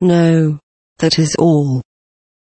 No. That is all.